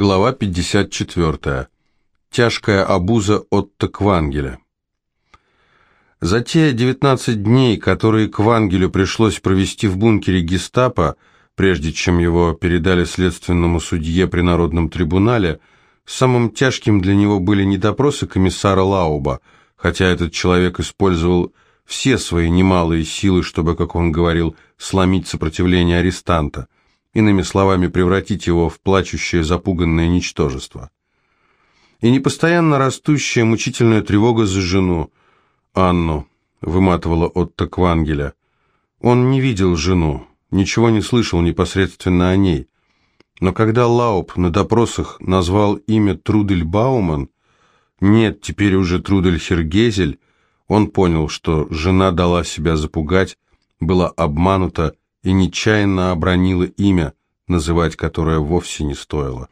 Глава 54. Тяжкая обуза от Квангеля. За те 19 дней, которые Квангелю пришлось провести в бункере гестапо, прежде чем его передали следственному судье при Народном трибунале, самым тяжким для него были не допросы комиссара Лауба, хотя этот человек использовал все свои немалые силы, чтобы, как он говорил, сломить сопротивление арестанта – иными словами, превратить его в плачущее запуганное ничтожество. И непостоянно растущая мучительная тревога за жену, Анну, выматывала Отто Квангеля. Он не видел жену, ничего не слышал непосредственно о ней. Но когда Лауп на допросах назвал имя Трудель Бауман, нет, теперь уже Трудель Хергезель, он понял, что жена дала себя запугать, была обманута и нечаянно обронила имя, называть которое вовсе не стоило.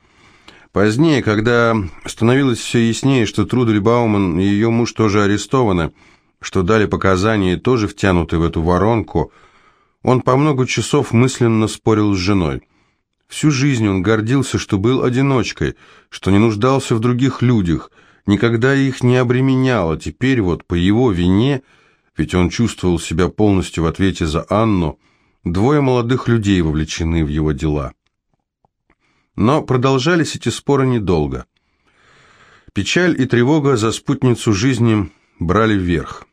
Позднее, когда становилось все яснее, что Трудель Бауман и ее муж тоже арестованы, что дали показания и тоже втянуты в эту воронку, он по много часов мысленно спорил с женой. Всю жизнь он гордился, что был одиночкой, что не нуждался в других людях, никогда их не обременял, а теперь вот по его вине, ведь он чувствовал себя полностью в ответе за Анну, Двое молодых людей вовлечены в его дела. Но продолжались эти споры недолго. Печаль и тревога за спутницу жизни брали вверх.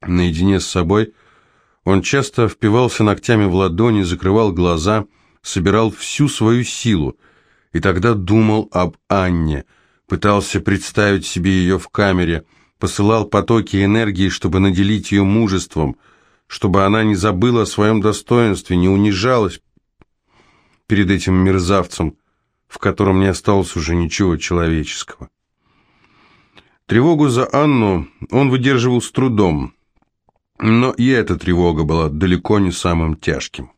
Наедине с собой он часто впивался ногтями в ладони, закрывал глаза, собирал всю свою силу, и тогда думал об Анне, пытался представить себе ее в камере, посылал потоки энергии, чтобы наделить ее мужеством – чтобы она не забыла о своем достоинстве, не унижалась перед этим мерзавцем, в котором не осталось уже ничего человеческого. Тревогу за Анну он выдерживал с трудом, но и эта тревога была далеко не самым тяжким.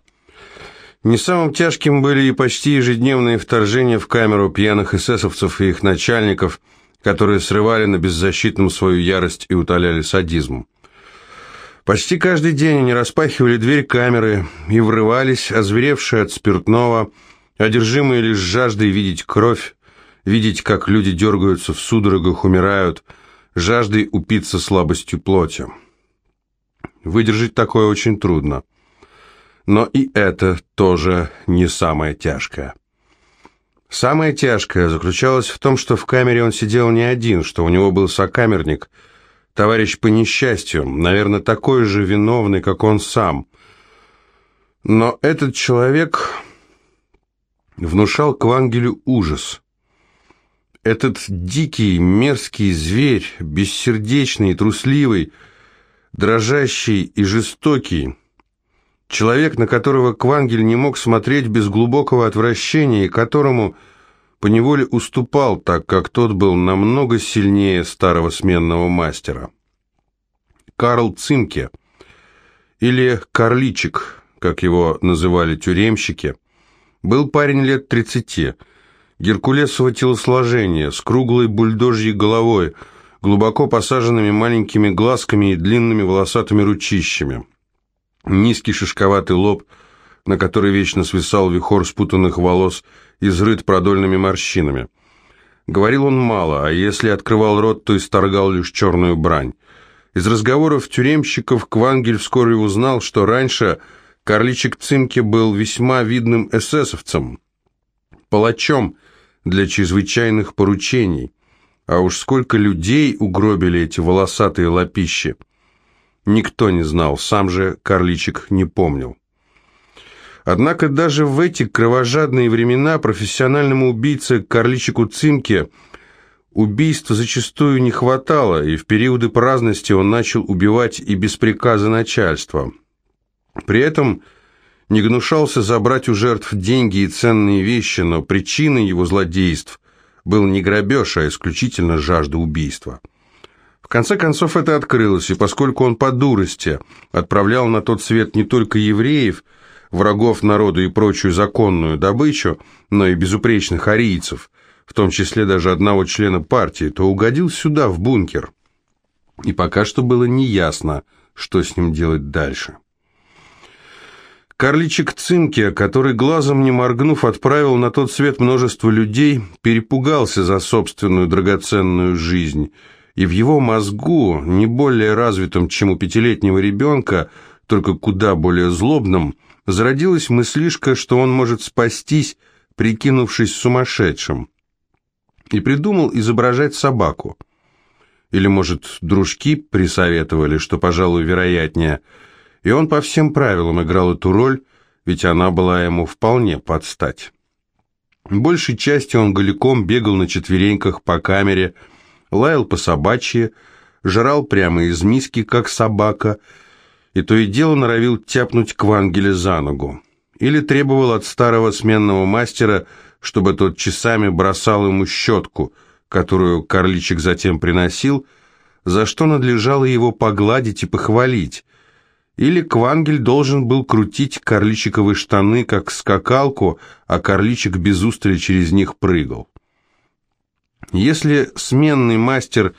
Не самым тяжким были и почти ежедневные вторжения в камеру пьяных эсэсовцев и их начальников, которые срывали на беззащитном свою ярость и утоляли садизм. Почти каждый день они распахивали дверь камеры и врывались, озверевшие от спиртного, одержимые лишь жаждой видеть кровь, видеть, как люди дергаются в судорогах, умирают, жаждой упиться слабостью плоти. Выдержать такое очень трудно. Но и это тоже не самое тяжкое. Самое тяжкое заключалось в том, что в камере он сидел не один, что у него был сокамерник – товарищ по несчастью, наверное, такой же виновный, как он сам. Но этот человек внушал Квангелю ужас. Этот дикий, мерзкий зверь, бессердечный трусливый, дрожащий и жестокий, человек, на которого Квангель не мог смотреть без глубокого отвращения и которому поневоле уступал, так как тот был намного сильнее старого сменного мастера. Карл Цимке, или Карличик, как его называли тюремщики, был парень лет тридцати, геркулесово телосложения, с круглой бульдожьей головой, глубоко посаженными маленькими глазками и длинными волосатыми ручищами. Низкий шишковатый лоб, на который вечно свисал вихор спутанных волос – изрыт продольными морщинами. Говорил он мало, а если открывал рот, то исторгал лишь черную брань. Из разговоров тюремщиков Квангель вскоре узнал, что раньше карличик Цимке был весьма видным эсэсовцем, палачом для чрезвычайных поручений. А уж сколько людей угробили эти волосатые лапищи. Никто не знал, сам же карличик не помнил. Однако даже в эти кровожадные времена профессиональному убийце Карличику Цимке убийства зачастую не хватало, и в периоды праздности он начал убивать и без приказа начальства. При этом не гнушался забрать у жертв деньги и ценные вещи, но причиной его злодейств был не грабеж, а исключительно жажда убийства. В конце концов это открылось, и поскольку он по дурости отправлял на тот свет не только евреев, врагов народа и прочую законную добычу, но и безупречных арийцев, в том числе даже одного члена партии, то угодил сюда, в бункер. И пока что было неясно, что с ним делать дальше. Карличек Цимке, который глазом не моргнув отправил на тот свет множество людей, перепугался за собственную драгоценную жизнь, и в его мозгу, не более развитом, чем у пятилетнего ребенка, только куда более злобном, зародилась мыслишка, что он может спастись, прикинувшись сумасшедшим, и придумал изображать собаку. Или, может, дружки присоветовали, что, пожалуй, вероятнее – и он по всем правилам играл эту роль, ведь она была ему вполне под стать. Большей частью он голиком бегал на четвереньках по камере, лаял по собачьи, жрал прямо из миски, как собака, и то и дело норовил тяпнуть Квангеля за ногу. Или требовал от старого сменного мастера, чтобы тот часами бросал ему щетку, которую карличик затем приносил, за что надлежало его погладить и похвалить, или Квангель должен был крутить карличиковые штаны, как скакалку, а карличик без устали через них прыгал. Если сменный мастер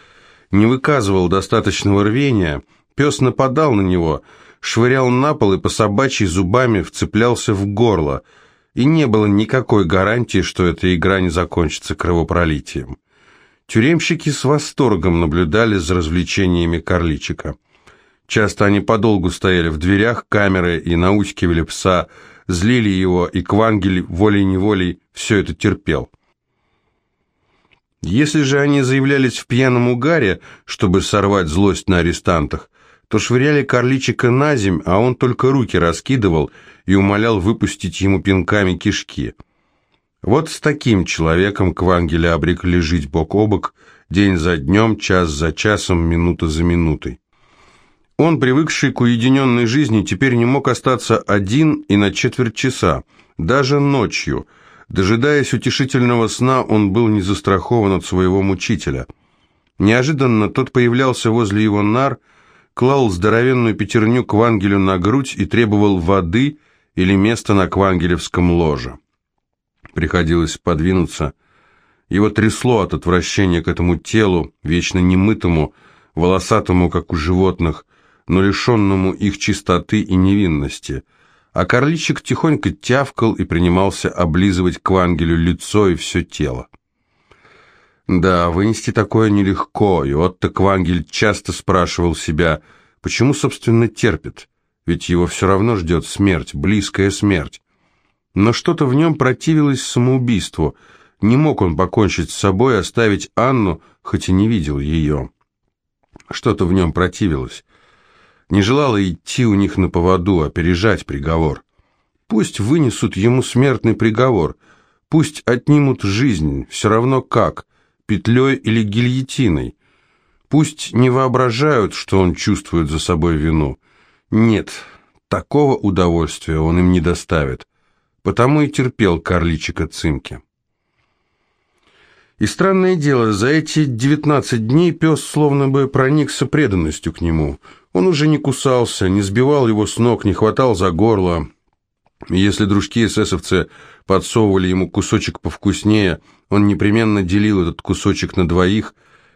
не выказывал достаточного рвения, пес нападал на него, швырял на пол и по собачьей зубами вцеплялся в горло, и не было никакой гарантии, что эта игра не закончится кровопролитием. Тюремщики с восторгом наблюдали за развлечениями карличика. Часто они подолгу стояли в дверях камеры и наускивали пса, злили его, и Квангель волей-неволей все это терпел. Если же они заявлялись в пьяном угаре, чтобы сорвать злость на арестантах, то швыряли карличика на земь, а он только руки раскидывал и умолял выпустить ему пинками кишки. Вот с таким человеком Квангеля обрекли жить бок о бок, день за днем, час за часом, минута за минутой. Он, привыкший к уединенной жизни, теперь не мог остаться один и на четверть часа, даже ночью. Дожидаясь утешительного сна, он был не застрахован от своего мучителя. Неожиданно тот появлялся возле его нар, клал здоровенную пятерню Квангелю на грудь и требовал воды или места на квангелевском ложе. Приходилось подвинуться. Его трясло от отвращения к этому телу, вечно немытому, волосатому, как у животных, но лишенному их чистоты и невинности, а карличик тихонько тявкал и принимался облизывать к Вангелю лицо и все тело. Да, вынести такое нелегко, и Отто Квангель часто спрашивал себя, почему, собственно, терпит, ведь его все равно ждет смерть, близкая смерть. Но что-то в нем противилось самоубийству, не мог он покончить с собой, оставить Анну, хоть и не видел ее. Что-то в нем противилось не желала идти у них на поводу, опережать приговор. Пусть вынесут ему смертный приговор, пусть отнимут жизнь, все равно как, петлей или гильотиной. Пусть не воображают, что он чувствует за собой вину. Нет, такого удовольствия он им не доставит. Потому и терпел карличика Цимки. И странное дело, за эти девятнадцать дней пес словно бы проникся преданностью к нему – он уже не кусался, не сбивал его с ног, не хватал за горло. Если дружки эсэсовцы подсовывали ему кусочек повкуснее, он непременно делил этот кусочек на двоих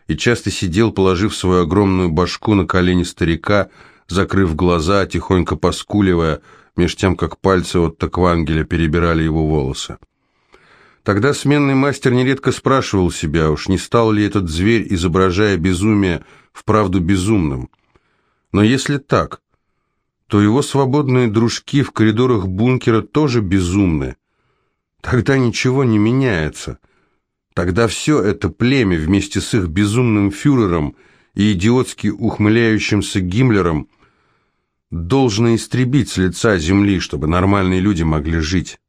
и часто сидел, положив свою огромную башку на колени старика, закрыв глаза, тихонько поскуливая, меж тем, как пальцы от таквангеля перебирали его волосы. Тогда сменный мастер нередко спрашивал себя, уж не стал ли этот зверь, изображая безумие, вправду безумным. Но если так, то его свободные дружки в коридорах бункера тоже безумны. Тогда ничего не меняется. Тогда все это племя вместе с их безумным фюрером и идиотски ухмыляющимся Гиммлером должно истребить с лица земли, чтобы нормальные люди могли жить.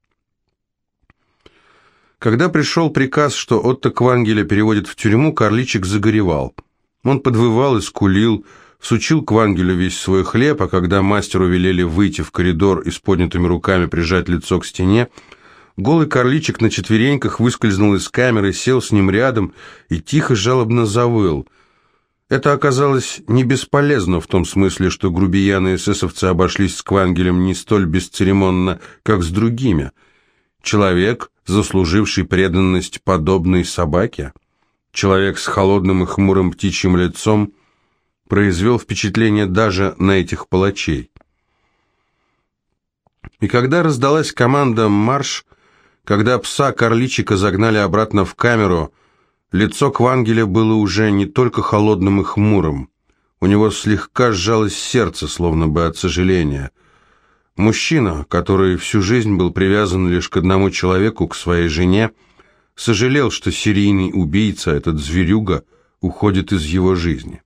Когда пришел приказ, что Отто Квангеля переводят в тюрьму, Карличик загоревал. Он подвывал и скулил, сучил к Вангелю весь свой хлеб, а когда мастеру велели выйти в коридор и с поднятыми руками прижать лицо к стене, голый карличик на четвереньках выскользнул из камеры, сел с ним рядом и тихо жалобно завыл. Это оказалось не бесполезно в том смысле, что грубияны эсэсовцы обошлись с Квангелем не столь бесцеремонно, как с другими. Человек, заслуживший преданность подобной собаке, человек с холодным и хмурым птичьим лицом, произвел впечатление даже на этих палачей. И когда раздалась команда «Марш», когда пса Карличика загнали обратно в камеру, лицо Квангеля было уже не только холодным и хмурым. У него слегка сжалось сердце, словно бы от сожаления. Мужчина, который всю жизнь был привязан лишь к одному человеку, к своей жене, сожалел, что серийный убийца, этот зверюга, уходит из его жизни.